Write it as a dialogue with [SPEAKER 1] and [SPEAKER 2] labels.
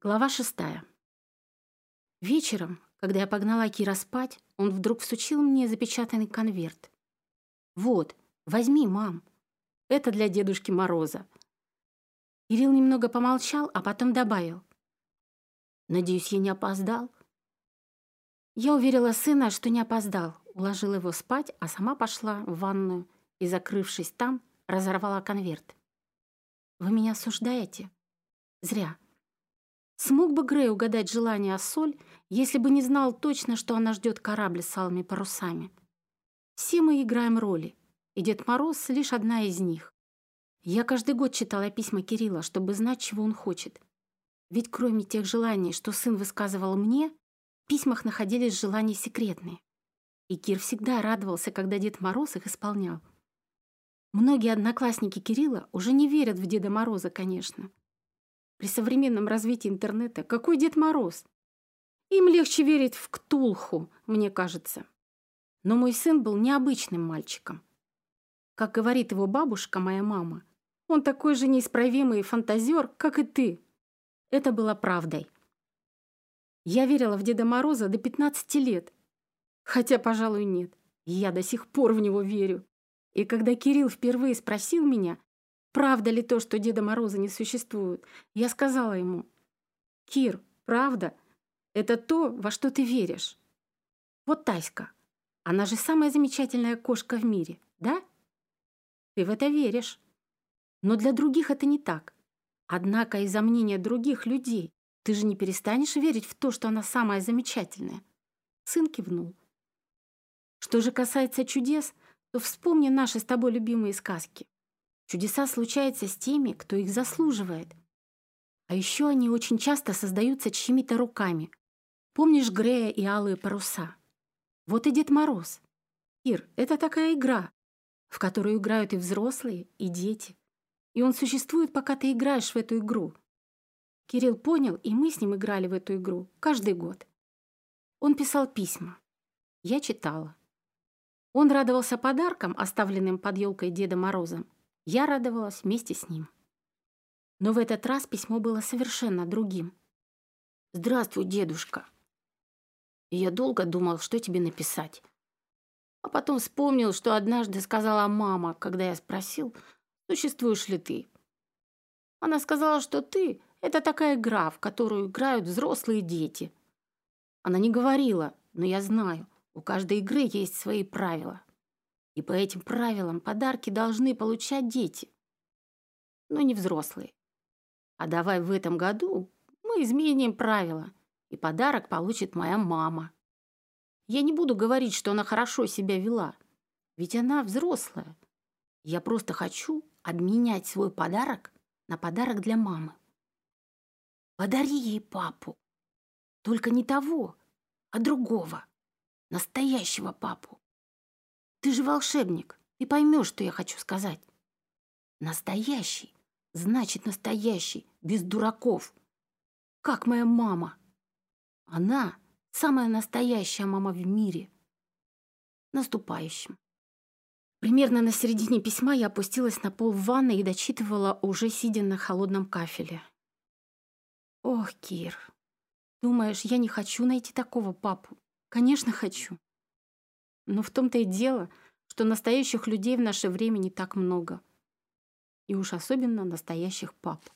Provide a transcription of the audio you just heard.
[SPEAKER 1] Глава шестая. Вечером, когда я погнала Кира спать, он вдруг всучил мне запечатанный конверт. «Вот, возьми, мам. Это для Дедушки Мороза». Кирилл немного помолчал, а потом добавил. «Надеюсь, я не опоздал?» Я уверила сына, что не опоздал, уложила его спать, а сама пошла в ванную и, закрывшись там, разорвала конверт. «Вы меня осуждаете?» «Зря». Смог бы Грей угадать желание Ассоль, если бы не знал точно, что она ждет корабль с алыми парусами? Все мы играем роли, и Дед Мороз — лишь одна из них. Я каждый год читала письма Кирилла, чтобы знать, чего он хочет. Ведь кроме тех желаний, что сын высказывал мне, в письмах находились желания секретные. И Кир всегда радовался, когда Дед Мороз их исполнял. Многие одноклассники Кирилла уже не верят в Деда Мороза, конечно. При современном развитии интернета какой Дед Мороз? Им легче верить в Ктулху, мне кажется. Но мой сын был необычным мальчиком. Как говорит его бабушка, моя мама, он такой же неисправимый фантазер, как и ты. Это было правдой. Я верила в Деда Мороза до 15 лет. Хотя, пожалуй, нет. Я до сих пор в него верю. И когда Кирилл впервые спросил меня, правда ли то, что Деда Мороза не существует, я сказала ему, «Кир, правда, это то, во что ты веришь. Вот Таська, она же самая замечательная кошка в мире, да? Ты в это веришь. Но для других это не так. Однако из-за мнения других людей ты же не перестанешь верить в то, что она самая замечательная. Сын кивнул. Что же касается чудес, то вспомни наши с тобой любимые сказки. Чудеса случаются с теми, кто их заслуживает. А еще они очень часто создаются чьими-то руками. Помнишь Грея и Алые паруса? Вот и Дед Мороз. Ир, это такая игра, в которую играют и взрослые, и дети. И он существует, пока ты играешь в эту игру. Кирилл понял, и мы с ним играли в эту игру каждый год. Он писал письма. Я читала. Он радовался подаркам, оставленным под елкой Деда Морозом, я радовалась вместе с ним. Но в этот раз письмо было совершенно другим. «Здравствуй, дедушка. я долго думал, что тебе написать. А потом вспомнил, что однажды сказала мама, когда я спросил, существуешь ли ты. Она сказала, что ты — это такая игра, в которую играют взрослые дети. Она не говорила, но я знаю, у каждой игры есть свои правила. И по этим правилам подарки должны получать дети, но не взрослые. А давай в этом году мы изменим правила, и подарок получит моя мама. Я не буду говорить, что она хорошо себя вела, ведь она взрослая. Я просто хочу обменять свой подарок на подарок для мамы. Подари ей папу. Только не того, а другого, настоящего папу. Ты же волшебник, и поймешь, что я хочу сказать. Настоящий, значит настоящий, без дураков. Как моя мама. Она самая настоящая мама в мире. Наступающим. Примерно на середине письма я опустилась на пол в ванной и дочитывала, уже сидя на холодном кафеле. Ох, Кир, думаешь, я не хочу найти такого папу? Конечно, хочу. Но в том-то и дело, что настоящих людей в наше время не так много. И уж особенно настоящих пап.